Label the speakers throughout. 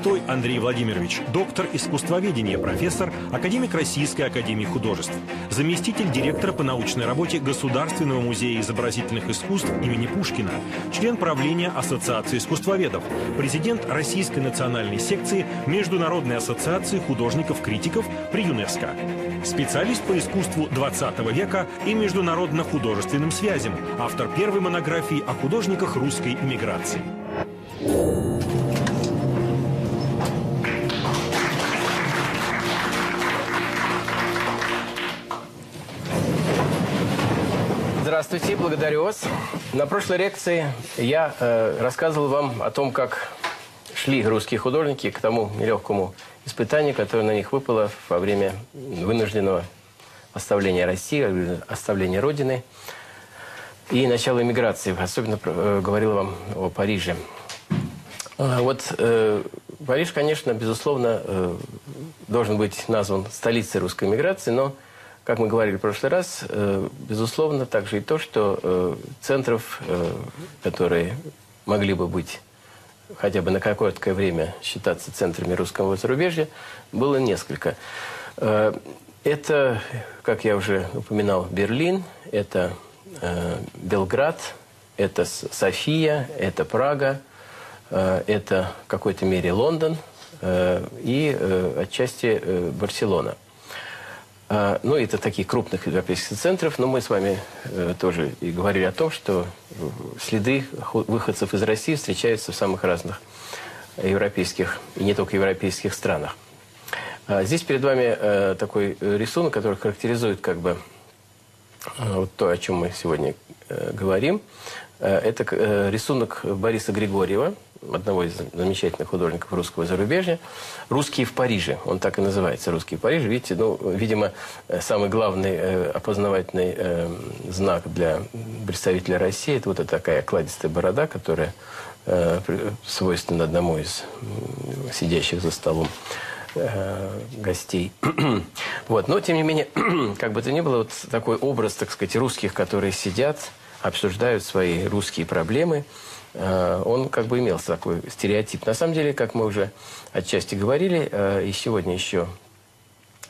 Speaker 1: Толстой Андрей Владимирович, доктор искусствоведения, профессор, академик Российской академии художеств, заместитель директора по научной работе Государственного музея изобразительных искусств имени Пушкина, член правления Ассоциации искусствоведов, президент Российской национальной секции Международной ассоциации художников-критиков при ЮНЕСКО, специалист по искусству 20 века и международно-художественным связям, автор первой монографии о художниках русской эмиграции.
Speaker 2: Благодарю вас. На прошлой лекции я э, рассказывал вам о том, как шли русские художники к тому нелегкому испытанию, которое на них выпало во время вынужденного оставления России, оставления Родины и начала эмиграции. Особенно э, говорил вам о Париже. А, вот э, Париж, конечно, безусловно, э, должен быть назван столицей русской эмиграции, но как мы говорили в прошлый раз, э, безусловно, также и то, что э, центров, э, которые могли бы быть хотя бы на какое-то время считаться центрами русского зарубежья, было несколько. Это, как я уже упоминал, Берлин, это Белград, это София, это Прага, это в какой-то мере Лондон и отчасти Барселона – ну, это таких крупных европейских центров, но мы с вами э, тоже и говорили о том, что следы выходцев из России встречаются в самых разных европейских и не только европейских странах. А здесь перед вами э, такой рисунок, который характеризует как бы э, вот то, о чем мы сегодня говорим. Это рисунок Бориса Григорьева, одного из замечательных художников русского зарубежья. «Русские в Париже». Он так и называется «Русские в Париже». Видите, ну, видимо, э, самый главный э, опознавательный э, знак для представителя России – это вот эта такая кладистая борода, которая э, свойственна одному из сидящих за столом э, гостей. вот. Но, тем не менее, как бы то ни было, вот такой образ, так сказать, русских, которые сидят, обсуждают свои русские проблемы – он как бы имел такой стереотип. На самом деле, как мы уже отчасти говорили, э, и сегодня еще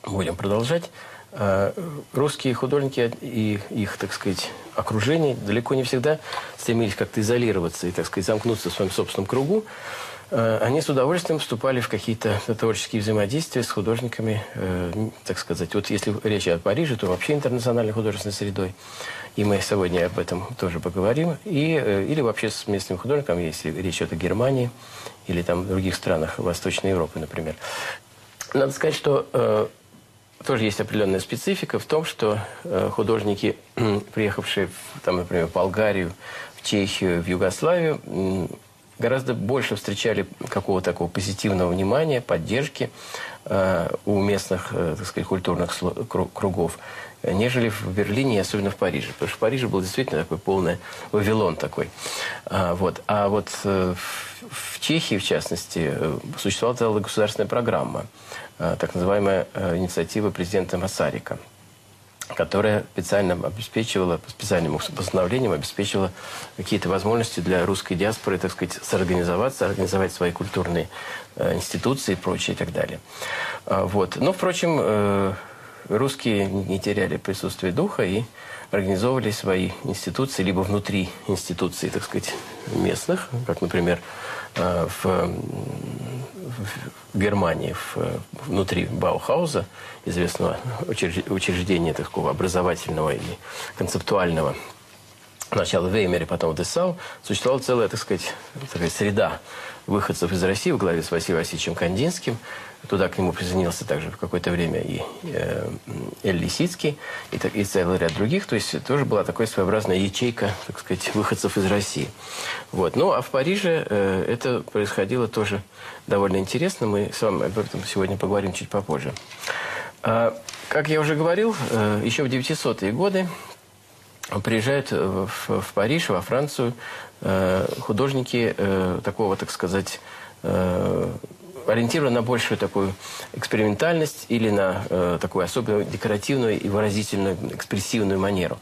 Speaker 2: будем продолжать, э, русские художники и их, так сказать, окружение далеко не всегда стремились как-то изолироваться и, так сказать, замкнуться в своем собственном кругу. Они с удовольствием вступали в какие-то творческие взаимодействия с художниками, так сказать. Вот если речь о Париже, то вообще интернациональной художественной средой и мы сегодня об этом тоже поговорим, и, э, или вообще с местными художниками, если речь идет о Германии или там других странах Восточной Европы, например. Надо сказать, что э, тоже есть определенная специфика в том, что э, художники, приехавшие, в, там, например, в Болгарию, в Чехию, в Югославию, э, гораздо больше встречали какого-то такого позитивного внимания, поддержки э, у местных, э, так сказать, культурных кругов нежели в Берлине, особенно в Париже. Потому что в Париже был действительно такой полный Вавилон такой. А, вот. а вот э, в Чехии, в частности, э, существовала целая государственная программа, э, так называемая инициатива президента Масарика которая специально обеспечивала, специальным постановлениям обеспечивала какие-то возможности для русской диаспоры, так сказать, сорганизоваться, организовать свои культурные институции и прочее и так далее. А, вот. Но, впрочем, русские не теряли присутствие духа и организовывали свои институции либо внутри институций, так сказать, местных, как, например, э, в, в Германии, в, внутри Баухауза, известного учреждения такого образовательного и концептуального, Сначала в Веймере, потом в Десау, существовала целая, так сказать, такая среда выходцев из России в главе с Василием Васильевичем Кандинским, Туда к нему присоединился также в какое-то время и э, Эль Лисицкий, и, и целый ряд других. То есть тоже была такая своеобразная ячейка, так сказать, выходцев из России. Вот. Ну, а в Париже э, это происходило тоже довольно интересно. Мы с вами об этом сегодня поговорим чуть попозже. А, как я уже говорил, э, еще в 900-е годы приезжают в, в Париж, во Францию э, художники э, такого, так сказать, э, ориентирован на большую такую экспериментальность или на э, такую особенно декоративную и выразительную, экспрессивную манеру.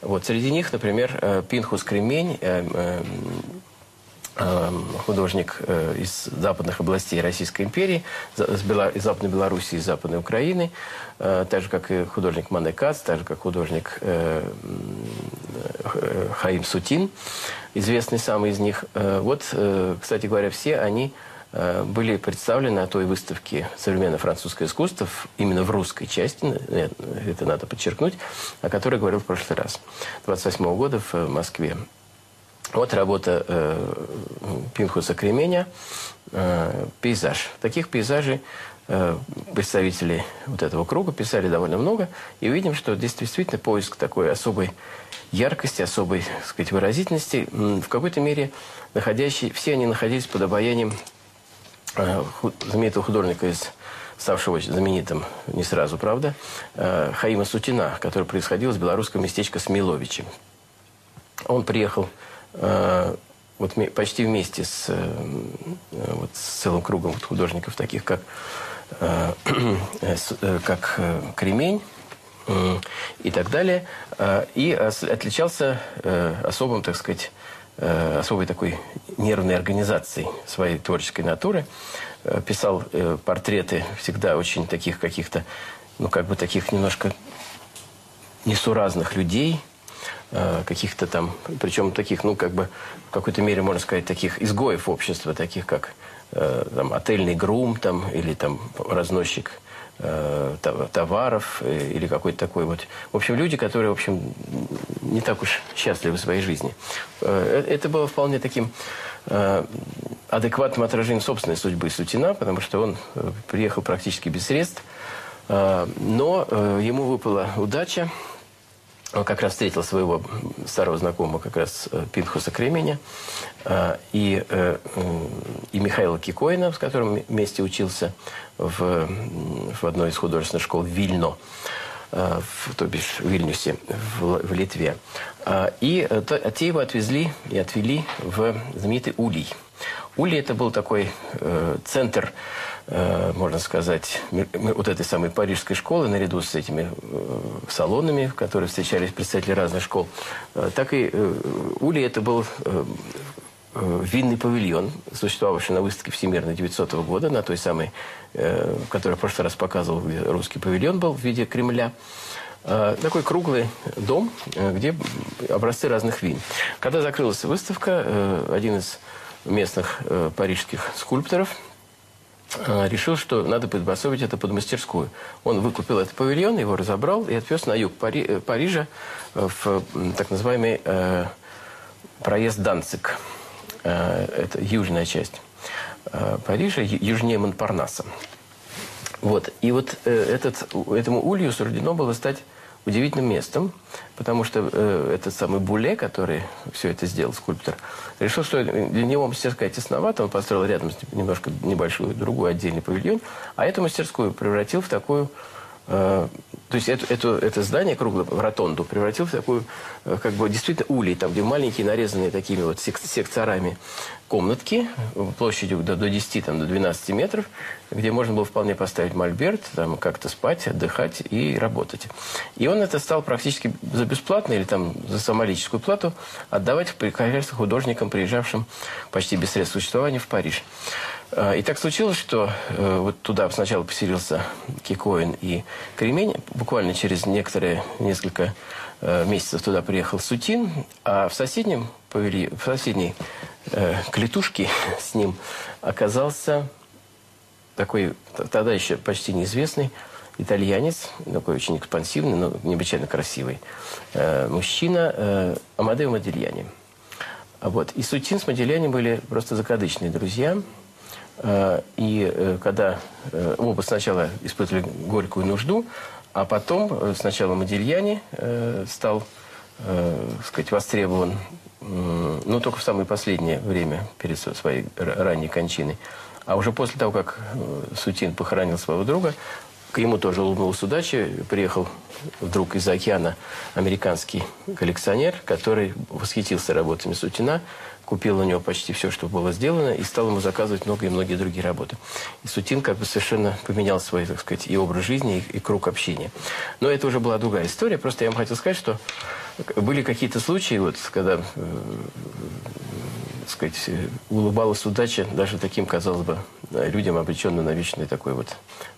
Speaker 2: Вот. Среди них, например, э, Пинхус Кремень, э, э, художник э, из западных областей Российской империи, из Западной Белоруссии, из Западной Украины, э, так же, как и художник Мане Кац, так же, как художник э, Хаим Сутин, известный самый из них. Вот, кстати говоря, все они были представлены на той выставке «Современное французское искусство» именно в русской части, это надо подчеркнуть, о которой говорил в прошлый раз, 28 -го года в Москве. Вот работа э, Пинхуса Кременя э, «Пейзаж». Таких пейзажей э, представители вот этого круга писали довольно много. И видим, что действительно поиск такой особой яркости, особой так сказать, выразительности, в какой-то мере находящий, все они находились под обаянием э, знаменитого художника из ставшего знаменитым не сразу, правда, э, Хаима Сутина, который происходил из белорусского местечка Смиловичи. Он приехал Э, вот почти вместе с, э, вот, с целым кругом художников, таких как, э, как Кремень и так далее, и отличался особым, так сказать, особой такой нервной организацией своей творческой натуры. Писал портреты всегда очень таких каких-то, ну, как бы таких немножко несуразных людей – Э, каких-то там, причем таких, ну, как бы, в какой-то мере, можно сказать, таких изгоев общества, таких как э, там, отельный грум там, или там разносчик э, товаров э, или какой-то такой вот. В общем, люди, которые, в общем, не так уж счастливы в своей жизни. Э, это было вполне таким э, адекватным отражением собственной судьбы Сутина, потому что он приехал практически без средств, но ему выпала удача он как раз встретил своего старого знакомого, как раз э, Пинхуса Кременя, э, и, э, и Михаила Кикоина, с которым вместе учился в, в одной из художественных школ Вильно, в, то бишь в Вильнюсе, в, в Литве. И то, те его отвезли и отвели в знаменитый Улей. Улей это был такой центр Э, можно сказать, вот этой самой парижской школы, наряду с этими э, салонами, в которых встречались представители разных школ, э, так и Ули это был винный павильон, существовавший на выставке Всемирной 900 года, на той самой, которую в прошлый раз показывал, русский павильон был в виде Кремля. Такой круглый дом, где образцы разных вин. Когда закрылась выставка, один из местных парижских скульпторов – Э, решил, что надо подбособить это под мастерскую. Он выкупил этот павильон, его разобрал и отвез на юг Пари э, Парижа э, в так называемый э, проезд Данцик. Э, это южная часть э, Парижа, южнее Монпарнаса. Вот. И вот э, этот, этому улью суждено было стать удивительным местом, потому что э, этот самый Буле, который все это сделал, скульптор, решил, что для него мастерская тесновата, он построил рядом немножко небольшой другой отдельный павильон, а эту мастерскую превратил в такую то есть это, это, это здание круглое, в ротонду, превратил в такую, э, как бы, действительно улей, там, где маленькие, нарезанные такими вот сек секторами комнатки, площадью до, до 10, там, до 12 метров, где можно было вполне поставить мольберт, там, как-то спать, отдыхать и работать. И он это стал практически за бесплатно или там за самолическую плату отдавать в художникам, приезжавшим почти без средств существования в Париж. А, и так случилось, что э, вот туда сначала поселился Кикоин и Кремень. Буквально через некоторые несколько э, месяцев туда приехал Сутин, а в соседнем повели, в соседней э, клетушке с ним оказался такой тогда еще почти неизвестный итальянец, такой очень экспансивный, но необычайно красивый э, мужчина э, Амадео Модильяни. Вот. И Сутин с Модильяни были просто закадычные друзья – Э, и э, когда э, оба сначала испытывали горькую нужду, а потом сначала Модильяни стал, так сказать, востребован, ну, только в самое последнее время, перед своей ранней кончиной. А уже после того, как Сутин похоронил своего друга, к ему тоже улыбнулась удача. Приехал вдруг из океана американский коллекционер, который восхитился работами Сутина, купил у него почти все, что было сделано, и стал ему заказывать много и многие другие работы. И Сутин как бы совершенно поменял свой, так сказать, и образ жизни, и, и круг общения. Но это уже была другая история. Просто я вам хотел сказать, что были какие-то случаи, вот, когда э, сказать, улыбалась удача даже таким, казалось бы, людям, обреченным на вечную такой вот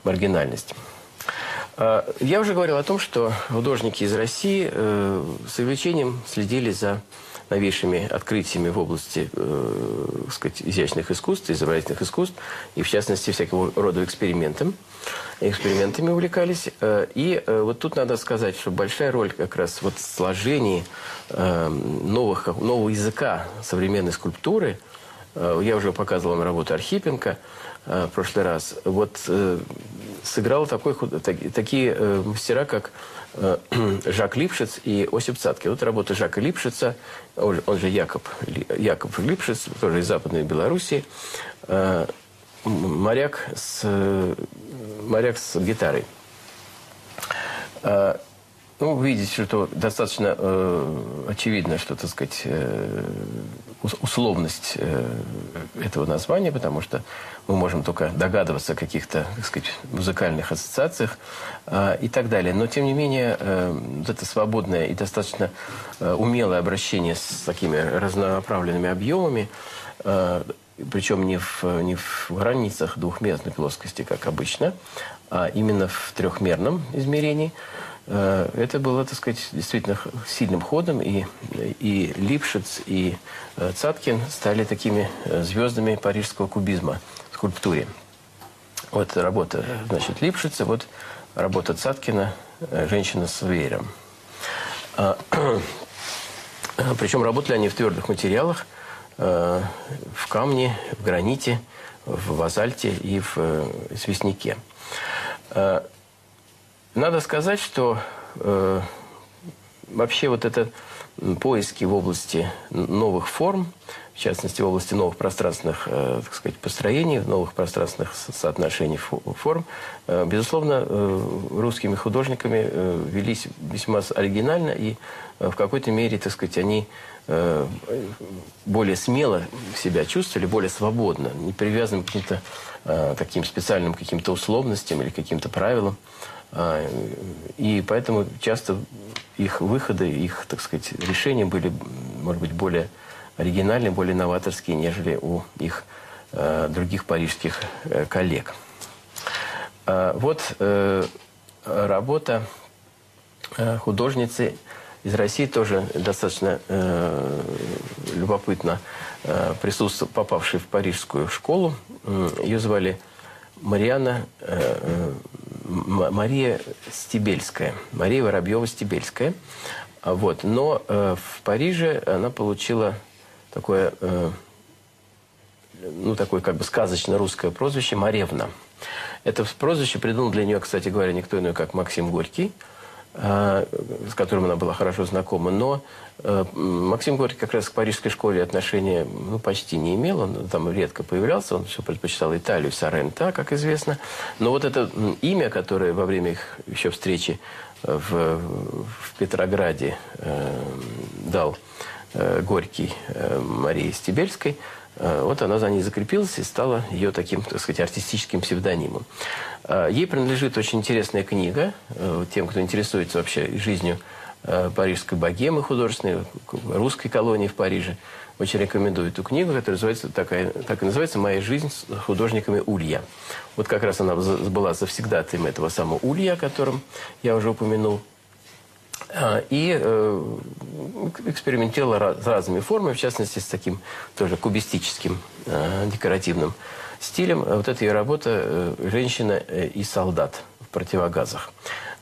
Speaker 2: маргинальность. А, я уже говорил о том, что художники из России э, с увлечением следили за новейшими открытиями в области э, сказать, изящных искусств, изобразительных искусств, и в частности всякого рода экспериментам. Экспериментами увлекались. Э, и э, вот тут надо сказать, что большая роль как раз вот в сложении э, новых, нового языка современной скульптуры, э, я уже показывал вам работу Архипенко в прошлый раз, вот э, сыграл такой, так, такие э, мастера, как э, Жак Липшиц и Осип Цаткин. Вот работа Жака Липшица, он, он же Якоб, Якоб Липшиц, тоже из Западной Белоруссии, э, моряк с, моряк с гитарой. Ну, видите, что достаточно э, очевидно, что, так сказать, э, условность э, этого названия, потому что мы можем только догадываться о каких-то, так сказать, музыкальных ассоциациях э, и так далее. Но, тем не менее, э, вот это свободное и достаточно э, умелое обращение с такими разнонаправленными объемами, э, причем не в, не в границах двухмерной плоскости, как обычно, а именно в трехмерном измерении – это было, так сказать, действительно сильным ходом, и, и Липшиц, и э, Цаткин стали такими э, звездами парижского кубизма в скульптуре. Вот работа, значит, Липшица, вот работа Цаткина «Женщина с веером». А, причем работали они в твердых материалах, в камне, в граните, в базальте и в известняке. Надо сказать, что э, вообще вот это поиски в области новых форм, в частности, в области новых пространственных, э, так сказать, построений, новых пространственных соотношений форм, э, безусловно, э, русскими художниками э, велись весьма оригинально, и э, в какой-то мере, так сказать, они э, более смело себя чувствовали, более свободно, не привязаны к каким-то э, таким специальным каким-то условностям или каким-то правилам. А, и поэтому часто их выходы, их, так сказать, решения были, может быть, более оригинальные, более новаторские, нежели у их э, других парижских э, коллег. Э, вот э, работа художницы из России тоже достаточно любопытно э, присутствовала, попавшей в парижскую школу. Ее звали Мариана э, э Мария Стебельская, Мария Воробьева-Стебельская. А вот. Но э, в Париже она получила такое, э, ну, такое как бы сказочно-русское прозвище Маревна. Это прозвище придумал для нее, кстати говоря, никто иной, как Максим Горький – а, с которым она была хорошо знакома. Но э, Максим Горький как раз к парижской школе отношения ну, почти не имел. Он там редко появлялся. Он все предпочитал Италию, Соррента, как известно. Но вот это имя, которое во время их еще встречи в, в Петрограде э, дал э, Горький э, Марии Стебельской, э, вот она за ней закрепилась и стала ее таким, так сказать, артистическим псевдонимом. Ей принадлежит очень интересная книга, э, тем, кто интересуется вообще жизнью э, парижской богемы художественной, русской колонии в Париже. Очень рекомендую эту книгу, которая называется, такая, так и называется «Моя жизнь с художниками Улья». Вот как раз она была завсегдатаем этого самого Улья, о котором я уже упомянул. А, и э, экспериментировала с разными формами, в частности, с таким тоже кубистическим декоративным стилем вот эта ее работа э, «Женщина э, и солдат в противогазах».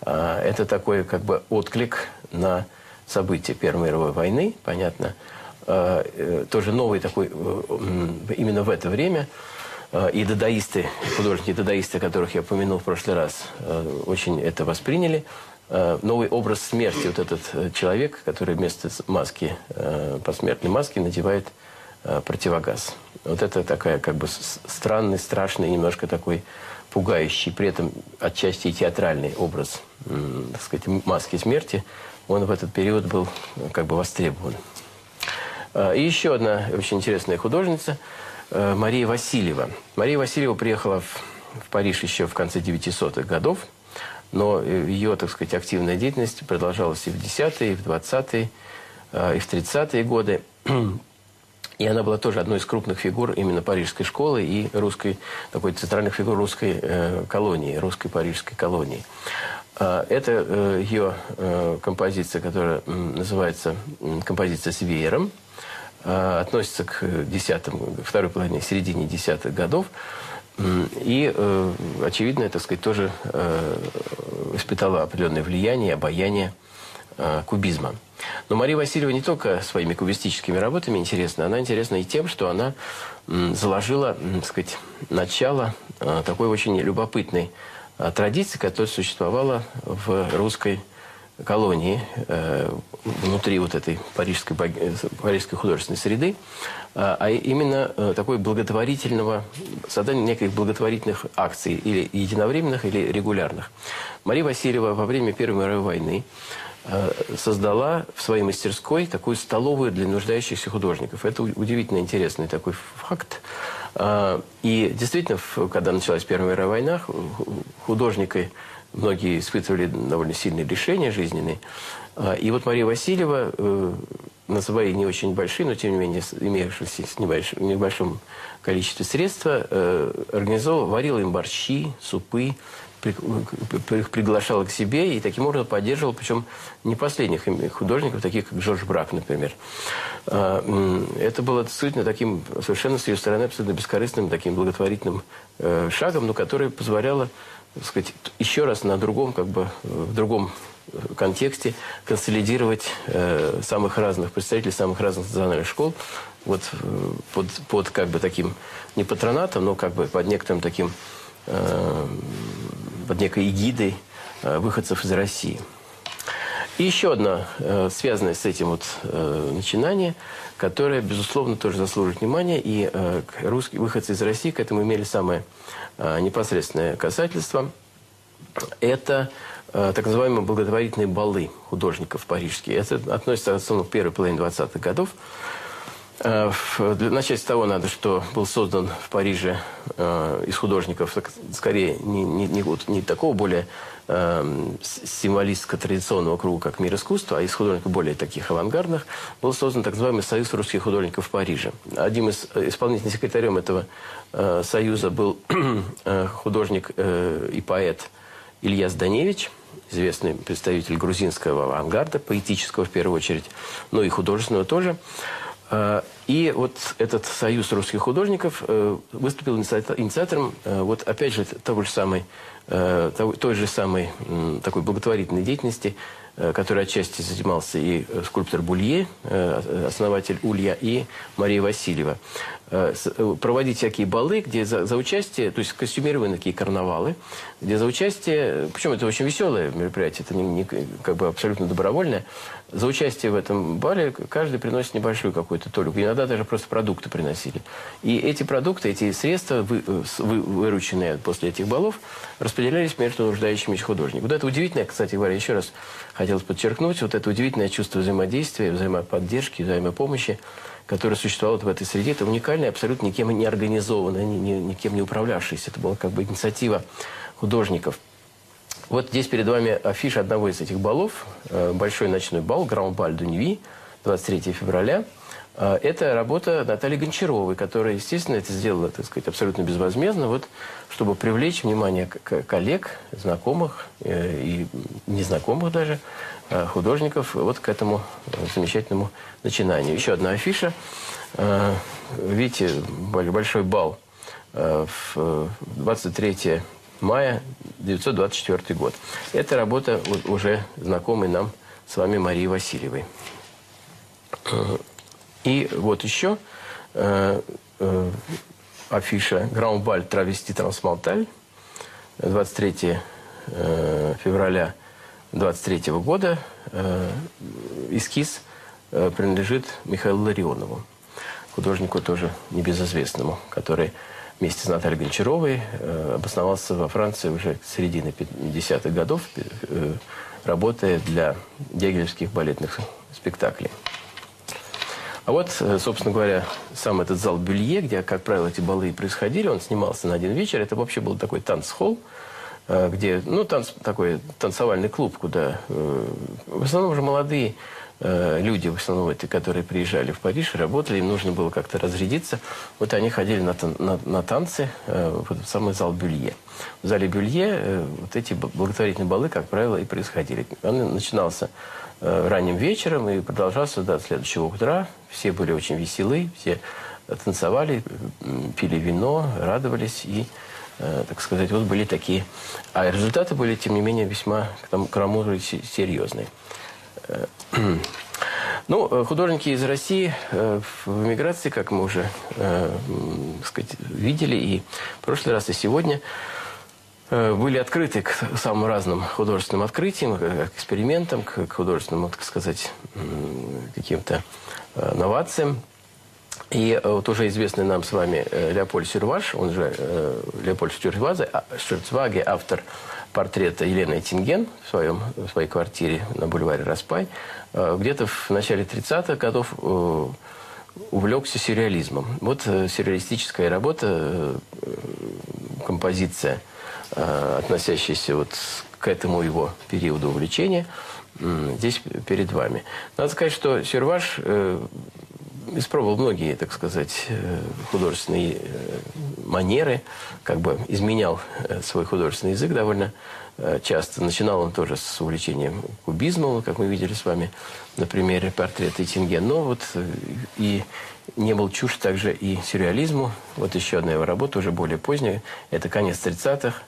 Speaker 2: А, это такой как бы отклик на события Первой мировой войны, понятно. А, э, тоже новый такой, именно в это время и дадаисты, художники-дадаисты, которых я упомянул в прошлый раз, очень это восприняли. Новый образ смерти. Вот этот человек, который вместо маски, посмертной маски надевает противогаз. Вот это такая как бы странный, страшный, немножко такой пугающий, при этом отчасти театральный образ, так сказать, маски смерти, он в этот период был как бы востребован. А, и еще одна очень интересная художница, э, Мария Васильева. Мария Васильева приехала в, в Париж еще в конце 900-х годов, но ее, так сказать, активная деятельность продолжалась и в 10-е, и в 20-е, а, и в 30-е годы. И она была тоже одной из крупных фигур именно парижской школы и русской, такой центральных фигур русской э, колонии, русской парижской колонии. Э, это э, ее э, композиция, которая э, называется композиция с веером. Э, относится к десятым, второй половине, середине десятых годов. И, э, очевидно, так сказать, тоже э, воспитала определенное влияние обаяние э, кубизма. Но Мария Васильева не только своими кубистическими работами интересна, она интересна и тем, что она заложила, так сказать, начало э, такой очень любопытной э, традиции, которая существовала в русской колонии э, внутри вот этой парижской, парижской художественной среды, а именно такой благотворительного, создания неких благотворительных акций, или единовременных, или регулярных. Мария Васильева во время Первой мировой войны Э, создала в своей мастерской такую столовую для нуждающихся художников. Это удивительно интересный такой факт. Э, и действительно, когда началась Первая мировая война, художники многие испытывали довольно сильные лишения жизненные. Э, и вот Мария Васильева на свои не очень большие, но тем не менее имеющиеся с небольшом количестве средств, организовывала, варила им борщи, супы, приглашала к себе и таким образом поддерживала, причем не последних художников, таких как Жорж Брак, например. А, это было действительно таким совершенно с ее стороны абсолютно бескорыстным, таким благотворительным э, шагом, но который позволяло, сказать, еще раз на другом, как бы, в другом контексте консолидировать э, самых разных представителей самых разных национальных школ вот э, под, под как бы таким не патронатом, но как бы под некоторым таким под некой эгидой э, выходцев из России. И еще одно э, связанное с этим вот э, начинание, которое, безусловно, тоже заслуживает внимания. И русские выходцы из России к этому имели самое непосредственное касательство. Это так называемые благотворительные балы художников парижские. Это относится, основно, к первой половине 20-х годов. Э, начать с того надо, что был создан в Париже э, из художников, скорее, не, не, не, не такого более э, символистско-традиционного круга, как мир искусства, а из художников более таких авангардных, был создан так называемый Союз русских художников в Париже. Одним из э, исполнительным секретарем этого союза был художник и поэт Илья Зданевич, известный представитель грузинского авангарда, поэтического в первую очередь, но и художественного тоже. А, и вот этот союз русских художников э, выступил инициатором, э, вот опять же, того же самой, э, той же самой такой благотворительной деятельности, которой отчасти занимался и скульптор Булье, основатель Улья, и Мария Васильева. Э, э, проводить всякие балы, где за, за участие, то есть костюмированные такие карнавалы, где за участие, причем это очень веселое мероприятие, это не, не, как бы абсолютно добровольное, за участие в этом бале каждый приносит небольшую какую-то толику. Иногда даже просто продукты приносили. И эти продукты, эти средства, вы, э, вы, вырученные после этих балов, распределялись между нуждающимися художниками. Вот это удивительное, кстати говоря, еще раз хотелось подчеркнуть, вот это удивительное чувство взаимодействия, взаимоподдержки, взаимопомощи, которая существовала в этой среде, это уникальная, абсолютно никем не ни, никем не управлявшаяся. Это была как бы инициатива художников. Вот здесь перед вами афиша одного из этих балов. Э, большой ночной бал «Гран-баль де Ньюи», 23 февраля. Э, это работа Натальи Гончаровой, которая, естественно, это сделала, так сказать, абсолютно безвозмездно, вот, чтобы привлечь внимание коллег, знакомых э, и незнакомых даже художников вот к этому замечательному начинанию. Еще одна афиша. Видите, большой бал в 23 мая 1924 год. Это работа уже знакомой нам с вами Марии Васильевой. И вот еще афиша «Граумбаль травести трансмалталь» 23 февраля 23 года э, эскиз э, принадлежит Михаилу Ларионову, художнику тоже небезызвестному, который вместе с Натальей Гончаровой э, обосновался во Франции уже с середины 50-х годов, э, работая для дегелевских балетных спектаклей. А вот, э, собственно говоря, сам этот зал Бюлье, где, как правило, эти балы происходили, он снимался на один вечер. Это вообще был такой танцхолл, где, ну, танц, такой танцевальный клуб, куда в основном уже молодые люди, в основном это, которые приезжали в Париж, работали, им нужно было как-то разрядиться. Вот они ходили на, на, на танцы э, в этот самый зал Бюлье. В зале Бюлье э, вот эти благотворительные балы, как правило, и происходили. Он начинался э, ранним вечером и продолжался до следующего утра. Все были очень веселы, все танцевали, пили вино, радовались и Э, так сказать, вот были такие. А результаты были, тем не менее, весьма к тому же серьезные. Э, ну, э, художники из России в эмиграции, как мы уже сказать, видели и в прошлый раз, и сегодня, были открыты к самым разным художественным открытиям, к экспериментам, к художественным, так сказать, каким-то новациям. И э, вот уже известный нам с вами э, Леопольд Сюрваш, он же э, Леопольд Штюрцваге, автор портрета Елены Тинген в, своем, в своей квартире на бульваре Распай, где-то в начале 30-х годов увлекся сюрреализмом. Вот сюрреалистическая работа, композиция, относящаяся вот к этому его периоду увлечения, здесь перед вами. Надо сказать, что Сюрваш испробовал многие, так сказать, э, художественные э, манеры, как бы изменял э, свой художественный язык довольно часто. Начинал он тоже с увлечением кубизмом, как мы видели с вами на примере портрета Тинге. Но вот и не был чушь также и сюрреализму. Вот еще одна его работа, уже более поздняя. Это конец 30-х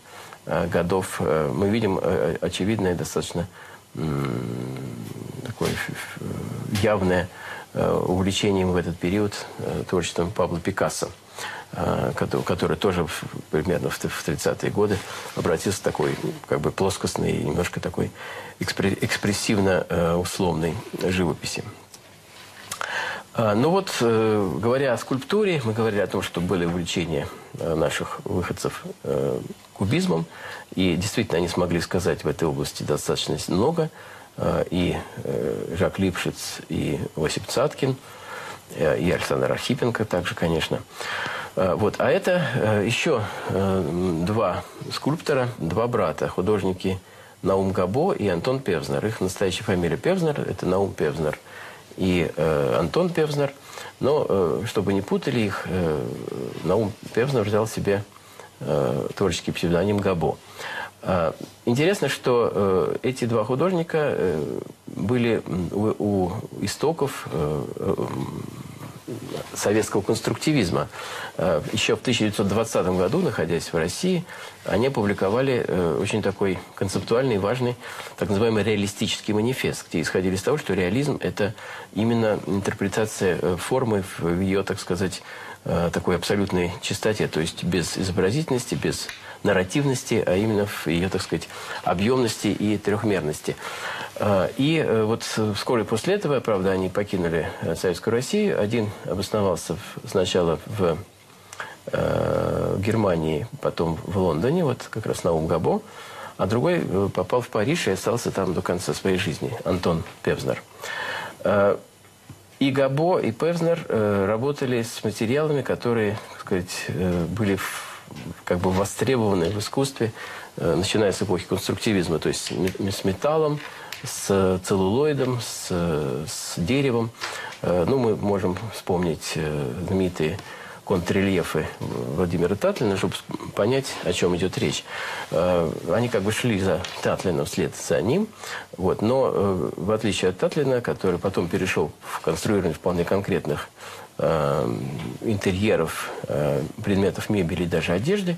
Speaker 2: годов. Мы видим очевидное достаточно такое явное Э, увлечением в этот период э, творчеством Пабло Пикассо, э, который тоже примерно в 30-е годы обратился к такой как бы плоскостной немножко такой экспрессивно-условной живописи. Ну вот, говоря о скульптуре, мы говорили о том, что были увлечения наших выходцев кубизмом, и действительно они смогли сказать в этой области достаточно много – Э, и э, Жак Липшиц, и Осип Цаткин, э, и Александр Архипенко также, конечно. Вот. А это еще два скульптора, два брата, художники Наум Габо и Антон Певзнер. Их настоящая фамилия Певзнер – это Наум Певзнер и Антон Певзнер. Но, чтобы не путали их, Наум Певзнер взял себе творческий псевдоним Габо. А, интересно, что э, эти два художника э, были у, истоков э, советского конструктивизма. Еще в 1920 году, находясь в России, они опубликовали очень такой концептуальный, важный, так называемый реалистический манифест, где исходили из того, что реализм – это именно интерпретация формы в ее, так сказать, такой абсолютной чистоте, то есть без изобразительности, без нарративности, а именно в ее, так сказать, объемности и трехмерности. А, и э, вот вскоре после этого, правда, они покинули э, Советскую Россию. Один обосновался сначала в э, Германии, потом в Лондоне, вот как раз Наум Габо, а другой попал в Париж и остался там до конца своей жизни, Антон Певзнер. И Габо, и Певзнер работали с материалами, которые, так сказать, были в как бы востребованы в искусстве, э, начиная с эпохи конструктивизма, то есть с металлом, с целлулоидом, с, с деревом. Э, ну, мы можем вспомнить э, знаменитые контррельефы Владимира Татлина, чтобы понять, о чем идет речь. Они как бы шли за Татлином вслед за ним, вот, но в отличие от Татлина, который потом перешел в конструирование вполне конкретных интерьеров, э, предметов мебели и даже одежды,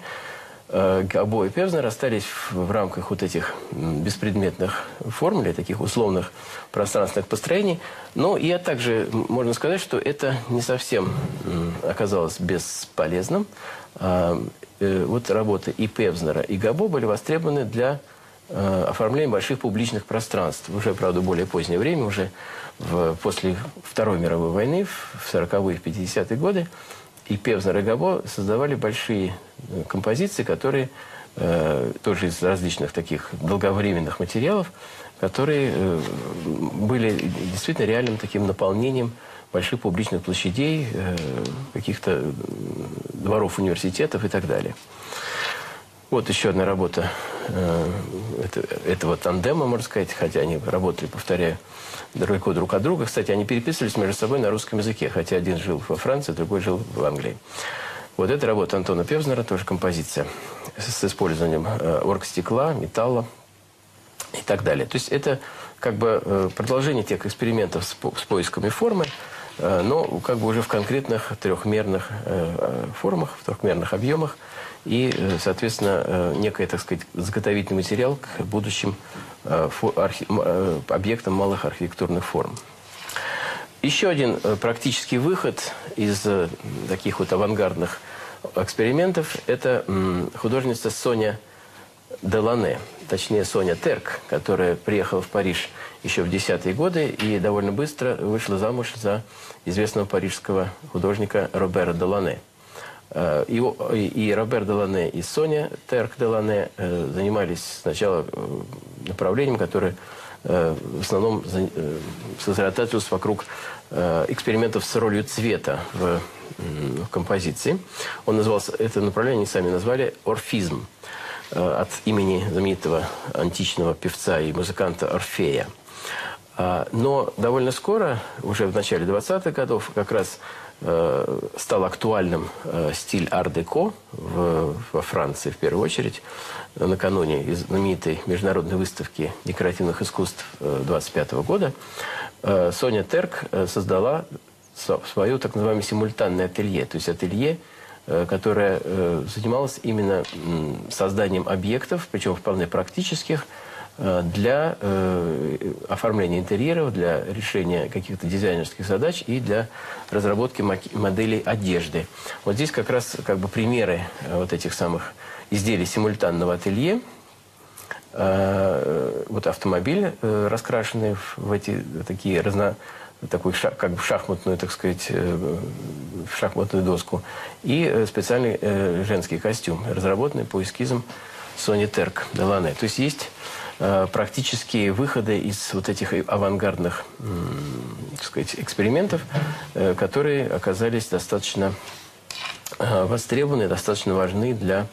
Speaker 2: э, обои Певзнер остались в, рамках вот этих беспредметных форм или таких условных пространственных построений. Но и также можно сказать, что это не совсем оказалось бесполезным. А, вот работы и Певзнера, и Габо были востребованы для оформления больших публичных пространств. Уже, правда, более позднее время, уже в, после Второй мировой войны, в 40-е, 50-е годы, и Певзнер и Габо создавали большие э, композиции, которые э, тоже из различных таких долговременных материалов, которые э, были действительно реальным таким наполнением больших публичных площадей, э, каких-то дворов университетов и так далее. Вот еще одна работа э, это, этого тандема, можно сказать, хотя они работали, повторяю, далеко друг от друга. Кстати, они переписывались между собой на русском языке, хотя один жил во Франции, другой жил в Англии. Вот эта работа Антона Певзнера, тоже композиция, с, использованием э, оргстекла, металла и так далее. То есть это как бы э, продолжение тех экспериментов с, с поисками формы, но как бы уже в конкретных трехмерных формах, в трехмерных объемах, и, э, соответственно, э, некий, так сказать, заготовительный материал к будущим э, объектам малых архитектурных форм. Еще один практический выход из таких вот авангардных экспериментов – это художница Соня Делане, точнее Соня Терк, которая приехала в Париж еще в десятые годы и довольно быстро вышла замуж за известного парижского художника Робера Делане – и, и Робер Делане, и Соня Терк Делане э, занимались сначала э, направлением, которое в основном сосредотачивалось вокруг экспериментов с ролью цвета в, в композиции. Он назывался, это направление они сами назвали «Орфизм» от имени знаменитого античного певца и музыканта Орфея. Но довольно скоро, уже в начале 20-х годов, как раз Э, стал актуальным э, стиль ар-деко во Франции в первую очередь. Накануне знаменитой международной выставки декоративных искусств 25 э, года Соня Терк создала свое так называемое симультанное ателье. То есть ателье, которое занималось именно созданием объектов, причем вполне практических, Э, для э, оформления интерьеров, для решения каких-то дизайнерских задач и для разработки моделей одежды. Вот здесь как раз как бы примеры э, вот этих самых изделий симультанного ателье. Э, вот автомобиль, э, раскрашенный в эти такие разно такой как бы шахматную, так сказать, э, в шахматную доску. И специальный женский костюм, разработанный по эскизам Сони Терк Делане. То есть есть Э, практические выходы из вот этих авангардных так сказать, экспериментов, э, которые оказались достаточно э, востребованы, достаточно важны для,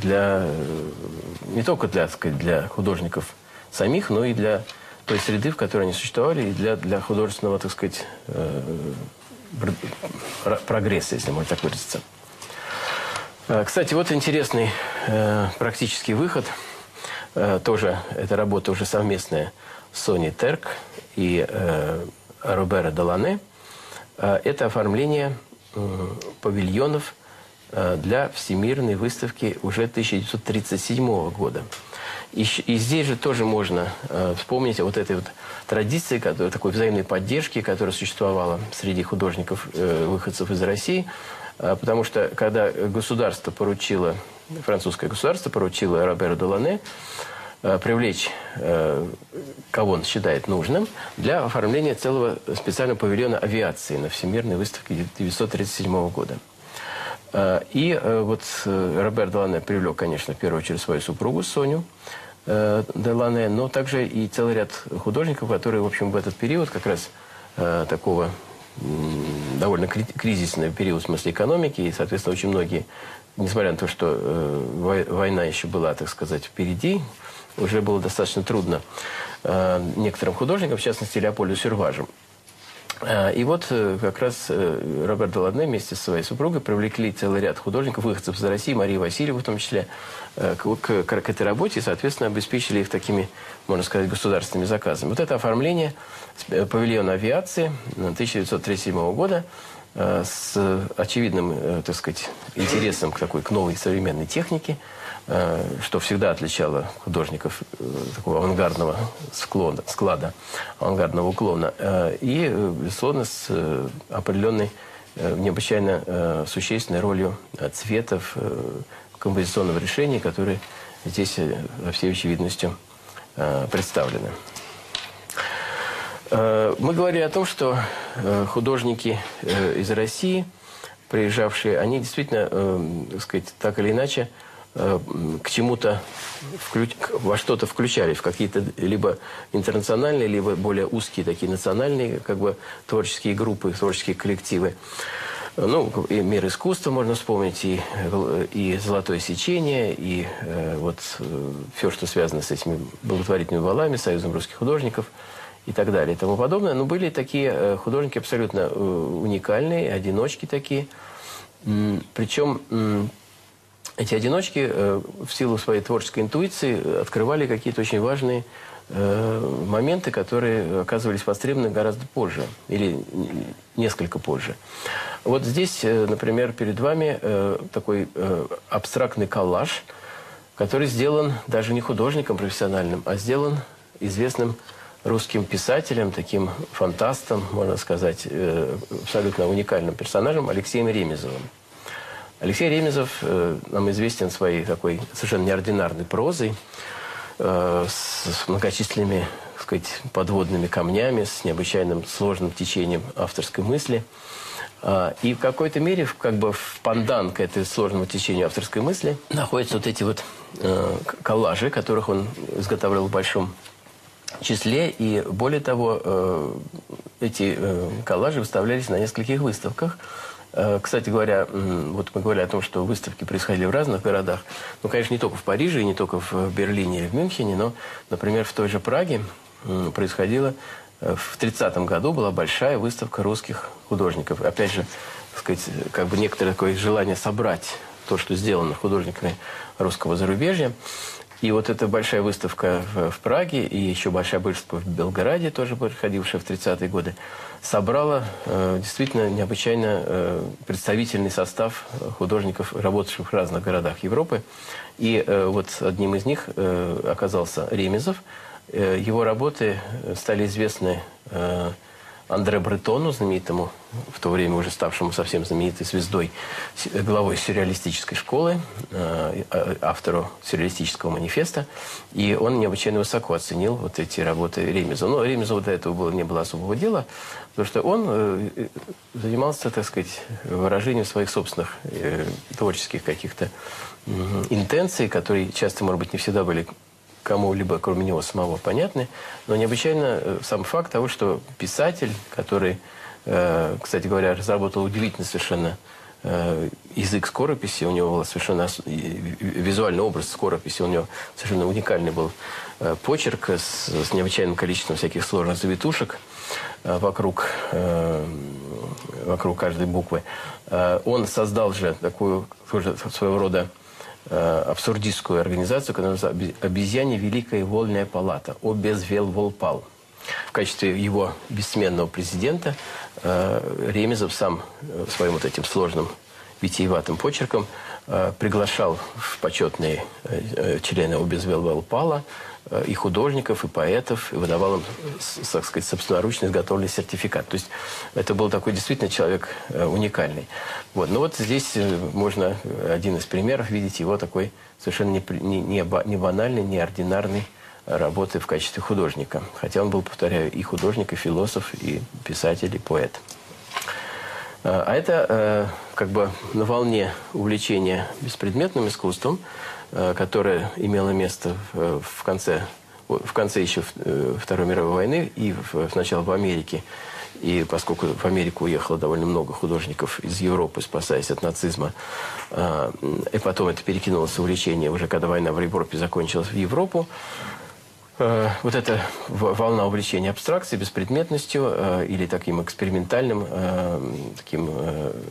Speaker 2: для не только для, сказать, для художников самих, но и для той среды, в которой они существовали, и для, для художественного, так сказать, прогресса, если можно так выразиться. Кстати, вот интересный практический выход – Э, тоже эта работа уже совместная Сони Терк и э, Робера Долане. Э, это оформление э, павильонов э, для Всемирной выставки уже 1937 года. И, здесь же тоже можно э, вспомнить вот этой вот традиции, такой взаимной поддержки, которая существовала среди художников, э, выходцев из России. Э, потому что когда государство поручило французское государство поручило Роберу Делане э, привлечь, э, кого он считает нужным, для оформления целого специального павильона авиации на Всемирной выставке 1937 года. Э, и вот Робер Делане привлек, конечно, в первую очередь свою супругу Соню Делане, но также и целый ряд художников, которые, в общем, в этот период как раз такого довольно кризисный период в смысле экономики, и, соответственно, очень многие несмотря на то, что э, война еще была, так сказать, впереди, уже было достаточно трудно э, некоторым художникам, в частности, Леопольду Сюрважу. Э, и вот э, как раз э, Роберт Деладне вместе со своей супругой привлекли целый ряд художников, выходцев из России, Марии Васильеву в том числе, к, к, к этой работе и, соответственно, обеспечили их такими, можно сказать, государственными заказами. Вот это оформление павильона авиации 1937 года – Э, с очевидным, э, так сказать, интересом к такой к новой современной технике, э, что всегда отличало художников такого авангардного склада, склада авангардного уклона, и, безусловно, с определенной необычайно существенной ролью цветов композиционного решения, которые здесь, во всей очевидностью, представлены. Э, мы говорили о том, что э, художники э, из России, приезжавшие, они действительно, так сказать, так или иначе, к чему-то, во что-то включались, в какие-то либо интернациональные, либо более узкие такие национальные как бы, творческие группы, творческие коллективы. Ну, и мир искусства можно вспомнить, и, и золотое сечение, и э, вот э, все, что связано с этими благотворительными валами, Союзом русских художников и так далее и тому подобное. Но были такие э, художники абсолютно э, уникальные, одиночки такие. Причем эти одиночки э, в силу своей творческой интуиции открывали какие-то очень важные э, моменты, которые оказывались востребованы гораздо позже или несколько позже. Вот здесь, э, например, перед вами такой абстрактный коллаж, который сделан даже не художником профессиональным, а сделан известным русским писателем, таким фантастом, можно сказать, абсолютно уникальным персонажем Алексеем Ремезовым. Алексей Ремезов э, нам известен своей такой совершенно неординарной прозой, э, с многочисленными так сказать, подводными камнями, с необычайным сложным течением авторской мысли. Э, и в какой-то мере, как бы в пандан к этой сложному течению авторской мысли, находятся вот эти вот коллажи, которых он изготавливал в большом числе. И более того, эти коллажи выставлялись на нескольких выставках – кстати говоря, вот мы говорили о том, что выставки происходили в разных городах. Ну, конечно, не только в Париже, не только в Берлине или в Мюнхене, но, например, в той же Праге происходило э, в 30-м году была большая выставка русских художников. Опять же, так сказать, как бы некоторое такое желание собрать то, что сделано художниками русского зарубежья. И вот эта большая выставка в, в Праге и еще большая выставка в Белграде, тоже проходившая в 30-е годы, собрала э, действительно необычайно э, представительный состав художников, работавших в разных городах Европы. И э, вот одним из них э, оказался Ремезов. Э, его работы стали известны э, Андре Бретону, знаменитому, в то время уже ставшему совсем знаменитой звездой, главой сюрреалистической школы, э, а, автору сюрреалистического манифеста. И он необычайно высоко оценил вот эти работы Ремеза. Но Ремезу до этого было, не было особого дела, потому что он э, занимался, так сказать, выражением своих собственных э, творческих каких-то интенций, которые часто, может быть, не всегда были кому-либо, кроме него самого, понятны. Но необычайно э, сам факт того, что писатель, который, э, кстати говоря, разработал удивительно совершенно э, язык скорописи, у него был совершенно визуальный образ скорописи, у него совершенно уникальный был почерк с, с необычайным количеством всяких сложных завитушек вокруг, вокруг каждой буквы. Он создал же такую тоже своего рода абсурдистскую организацию, которая называется «Обезьяне Великая Вольная Палата», «Обезвел Волпал». В качестве его бессменного президента э, Ремезов сам э, своим вот этим сложным витиеватым почерком приглашал в почетные члены «Обезвел Волпала» Э, и художников, и поэтов, и выдавал им, так сказать, собственноручно изготовленный сертификат. То есть это был такой действительно человек э, уникальный. Вот. Но вот здесь э, можно один из примеров видеть его такой совершенно не, не, не банальный, не ординарный работы в качестве художника. Хотя он был, повторяю, и художник, и философ, и писатель, и поэт. А это как бы на волне увлечения беспредметным искусством – Э, которая имела место в конце, в конце еще э, Второй мировой войны и сначала в Америке. И поскольку в Америку уехало довольно много художников из Европы, спасаясь от нацизма, э, и потом это перекинулось в увлечение, уже когда война в Европе закончилась, в Европу, вот эта волна увлечения абстракцией, беспредметностью или таким экспериментальным, таким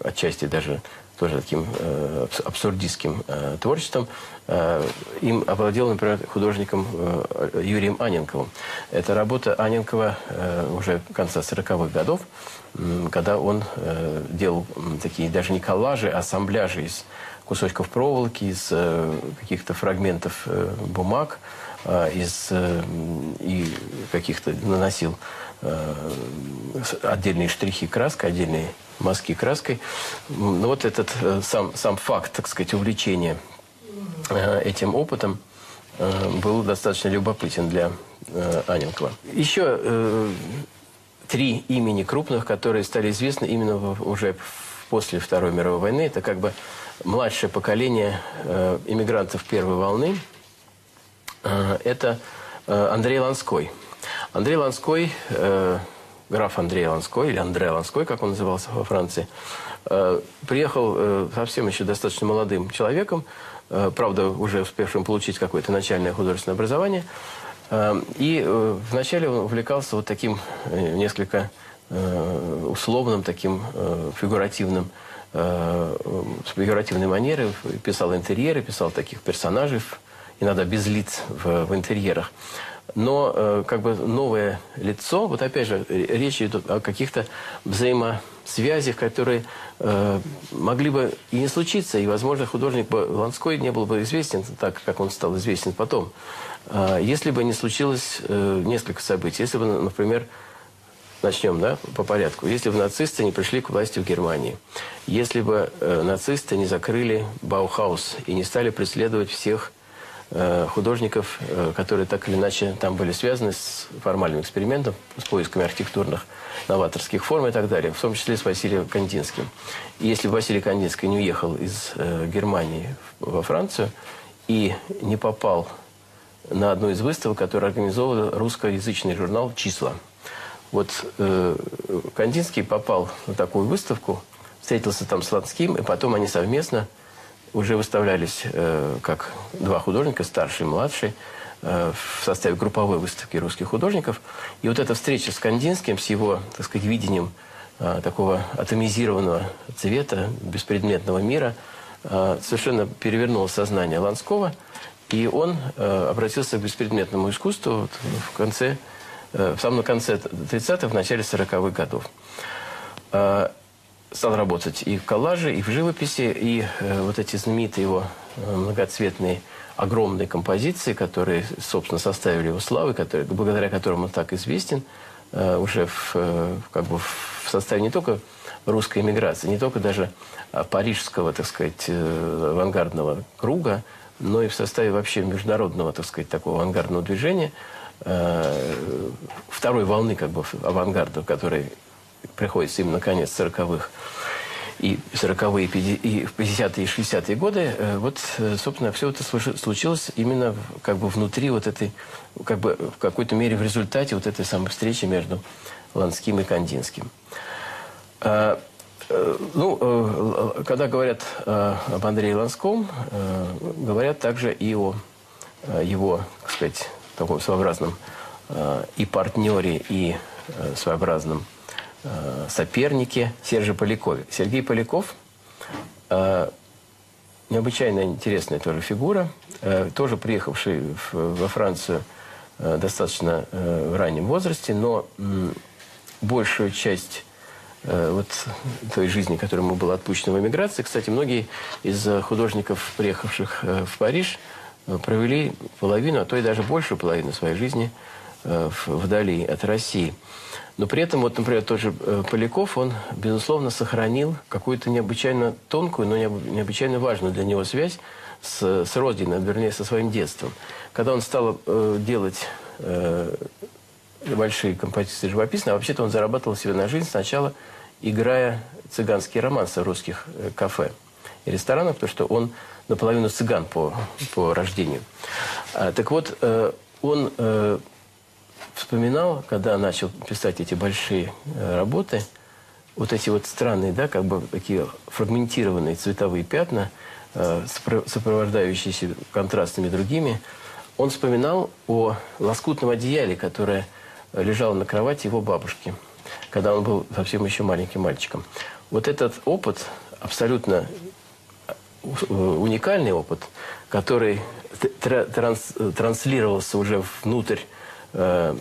Speaker 2: отчасти даже тоже таким э, абсурдистским э, творчеством, э, им овладел, например, художником э, Юрием Аненковым. Это работа Аненкова э, уже конца 40-х годов, э, когда он э, делал такие даже не коллажи, а ассамбляжи из кусочков проволоки, из э, каких-то фрагментов э, бумаг, э, из э, и каких-то наносил э, отдельные штрихи краской, отдельные мазки краской. Ну, вот этот э, сам, сам факт, так сказать, увлечения э, этим опытом э, был достаточно любопытен для Аненкова. Еще три имени крупных, которые стали известны именно уже после Второй мировой войны. Это как бы младшее поколение иммигрантов первой волны. Это Андрей Ланской. Андрей Ланской граф Андрей Ланской, или Андре Ланской, как он назывался во Франции, э, приехал э, совсем еще достаточно молодым человеком, э, правда, уже успевшим получить какое-то начальное художественное образование. И вначале он увлекался вот таким несколько условным, таким фигуративным с фигуративной манерой, писал интерьеры, писал таких персонажей, иногда без лиц в интерьерах но э, как бы новое лицо, вот опять же, речь идет о каких-то взаимосвязях, которые э, могли бы и не случиться, и, возможно, художник Ланской не был бы известен так, как он стал известен потом, э, если бы не случилось э, несколько событий. Если бы, например, начнем, да, по порядку. Если бы нацисты не пришли к власти в Германии, если бы э, нацисты не закрыли Баухаус и не стали преследовать всех Э, художников, э, которые так или иначе там были связаны с формальным экспериментом, с поисками архитектурных новаторских форм и так далее, в том числе с Василием Кандинским. И если Василий Кандинский не уехал из э, Германии во Францию и не попал на одну из выставок, которую организовывал русскоязычный журнал «Числа». Вот э, Кандинский попал на такую выставку, встретился там с Ланским, и потом они совместно уже выставлялись э, как два художника, старший и младший, э, в составе групповой выставки русских художников. И вот эта встреча с Кандинским, с его, так сказать, видением э, такого атомизированного цвета, беспредметного мира, э, совершенно перевернула сознание Ланского, и он э, обратился к беспредметному искусству вот, в конце, э, в самом конце 30-х, в начале 40-х годов. Э, стал работать и в коллаже, и в живописи, и э, вот эти знаменитые его э, многоцветные огромные композиции, которые, собственно, составили его славы, которые, благодаря которым он так известен, э, уже в, э, как бы в составе не только русской эмиграции, не только даже а, парижского, так сказать, э, авангардного круга, но и в составе вообще международного, так сказать, такого авангардного движения, э, второй волны как бы авангарда, который приходится им на конец 40-х и 40-е, и 50-е, и 60-е годы, э, вот, э, собственно, все это случилось именно как бы внутри вот этой, как бы в какой-то мере в результате вот этой самой встречи между Ланским и Кандинским. Э, ну, когда говорят об Андрее Ланском, говорят также и о его, так сказать, таком своеобразном и партнере, и своеобразном сопернике Сержа Полякове. Сергей Поляков э, необычайно интересная тоже фигура, э, тоже приехавший во Францию э, достаточно э, в раннем возрасте, но э, большую часть э, вот той жизни, которая ему была отпущена в эмиграции. Кстати, многие из художников, приехавших э, в Париж, э, провели половину, а то и даже большую половину своей жизни э, вдали от России. Но при этом, вот, например, тот же э, Поляков, он, безусловно, сохранил какую-то необычайно тонкую, но необычайно важную для него связь с, с родиной, вернее, со своим детством. Когда он стал э, делать э, большие композиции живописные, а вообще-то он зарабатывал себе на жизнь сначала, играя цыганские романсы в русских э, кафе и ресторанах, потому что он наполовину цыган по, по рождению. А, так вот, э, он... Э, вспоминал, когда начал писать эти большие э, работы, вот эти вот странные, да, как бы такие фрагментированные цветовые пятна, э, сопровождающиеся контрастными другими, он вспоминал о лоскутном одеяле, которое лежало на кровати его бабушки, когда он был совсем еще маленьким мальчиком. Вот этот опыт, абсолютно э, уникальный опыт, который транс, транслировался уже внутрь э,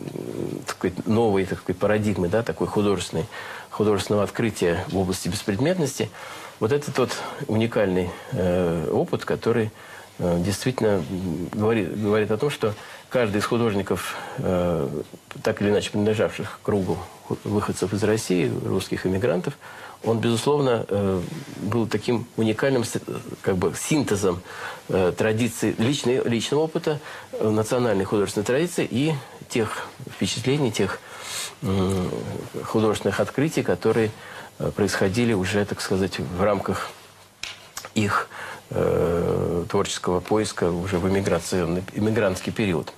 Speaker 2: такой новой такой парадигмы, да, такой художественной, художественного открытия в области беспредметности. Вот это тот уникальный э, опыт, который э, действительно говорит, говорит о том, что каждый из художников, э, так или иначе принадлежавших кругу выходцев из России, русских иммигрантов, он, безусловно, э, был таким уникальным как бы, синтезом э, традиций личной, личного опыта, э, национальной художественной традиции и тех впечатлений, тех художественных открытий, которые происходили уже, так сказать, в рамках их э, творческого поиска уже в иммигрантский период.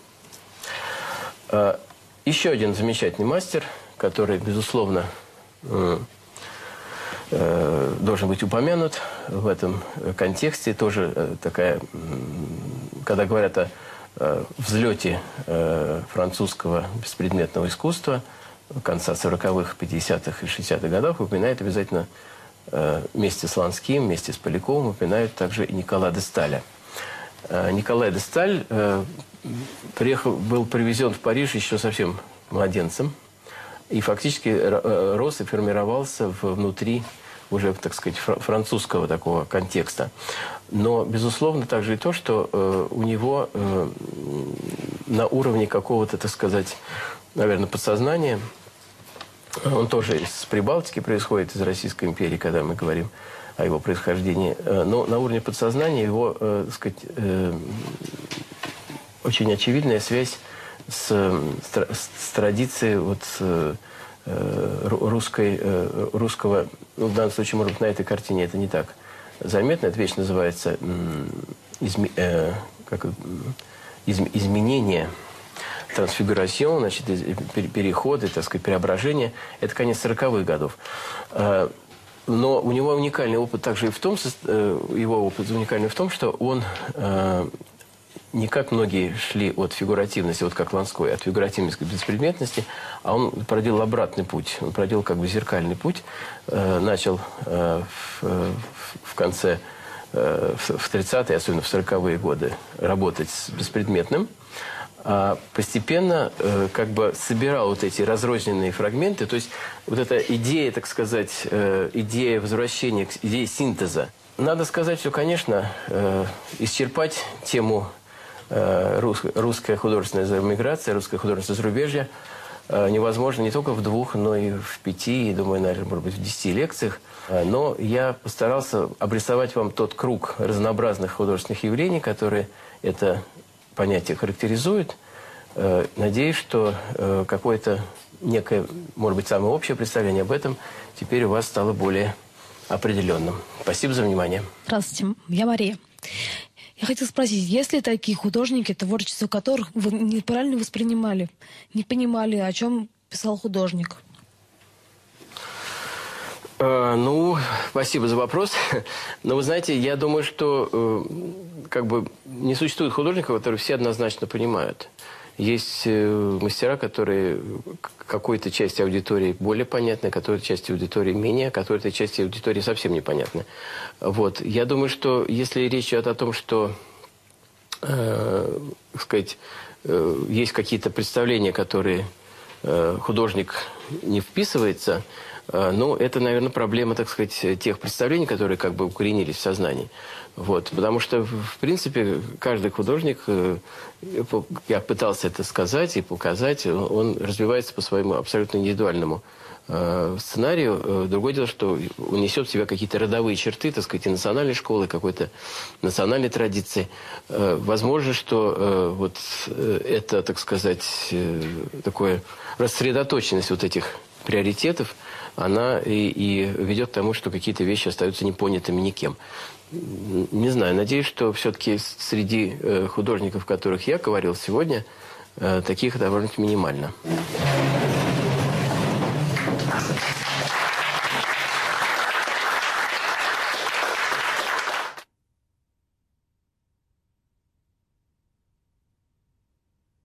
Speaker 2: Э, еще один замечательный мастер, который, безусловно, должен быть упомянут в этом контексте. Тоже такая, когда говорят о взлете французского беспредметного искусства конца 40-х, 50-х и 60-х годов, упоминает обязательно вместе с Ланским, вместе с Поляковым, упоминают также и Никола де. Николай де Сталь приехал, был привезен в Париж еще совсем младенцем. И фактически э, рос и формировался внутри уже, так сказать, французского такого контекста. Но, безусловно, также и то, что э, у него э, на уровне какого-то, так сказать, наверное, подсознания, он тоже из Прибалтики происходит, из Российской империи, когда мы говорим о его происхождении, но на уровне подсознания его, так сказать, очень очевидная связь с, с, традицией вот, э, э, русской, э, русского, ну, в данном случае, может быть, на этой картине это не так заметно. Эта вещь называется изме, э, как, из, изменение, трансфигурацион, значит, переходы, так сказать, преображение. Это конец 40-х годов. Но у него уникальный опыт также и в том, его опыт уникальный в том, что он не как многие шли от фигуративности, вот как Ланской, от фигуративности к беспредметности, а он проделал обратный путь. Он проделал как бы зеркальный путь. Э, начал э, в, в конце, э, в 30-е, особенно в 40-е годы, работать с беспредметным. А постепенно э, как бы собирал вот эти разрозненные фрагменты. То есть вот эта идея, так сказать, э, идея возвращения, идея синтеза. Надо сказать, что, конечно, э, исчерпать тему Э, русская художественная миграция, русская художественное зарубежье э, невозможно не только в двух, но и в пяти, и, думаю, наверное, может быть, в десяти лекциях. Э, но я постарался обрисовать вам тот круг разнообразных художественных явлений, которые это понятие характеризуют. Надеюсь, что какое-то некое, может быть, самое общее представление об этом теперь у вас стало более определенным. Спасибо за внимание.
Speaker 3: Здравствуйте, я Мария. Я хотела спросить, есть ли такие художники, творчество которых вы неправильно воспринимали, не понимали, о чем писал художник?
Speaker 2: Э, ну, спасибо за вопрос. Но вы знаете, я думаю, что э, как бы не существует художников, которые все однозначно понимают. Есть э, мастера, которые какой-то части аудитории более понятны, какой-то части аудитории менее, какой-то части аудитории совсем непонятны. Вот. Я думаю, что если речь идет о том, что, э, сказать, э, есть какие-то представления, которые э, художник не вписывается, э, ну, это, наверное, проблема, так сказать, тех представлений, которые как бы укоренились в сознании. Вот, потому что, в принципе, каждый художник, э, я пытался это сказать и показать, он развивается по своему абсолютно индивидуальному э, сценарию. Э, другое дело, что он несет в себя какие-то родовые черты, так сказать, и национальной школы, какой-то национальной традиции. Возможно, что вот это, так сказать, такое рассредоточенность вот этих приоритетов, она и, и ведет к тому, что какие-то вещи остаются непонятыми никем. Не знаю, надеюсь, что все-таки среди э, художников, которых я говорил сегодня, э, таких довольно минимально.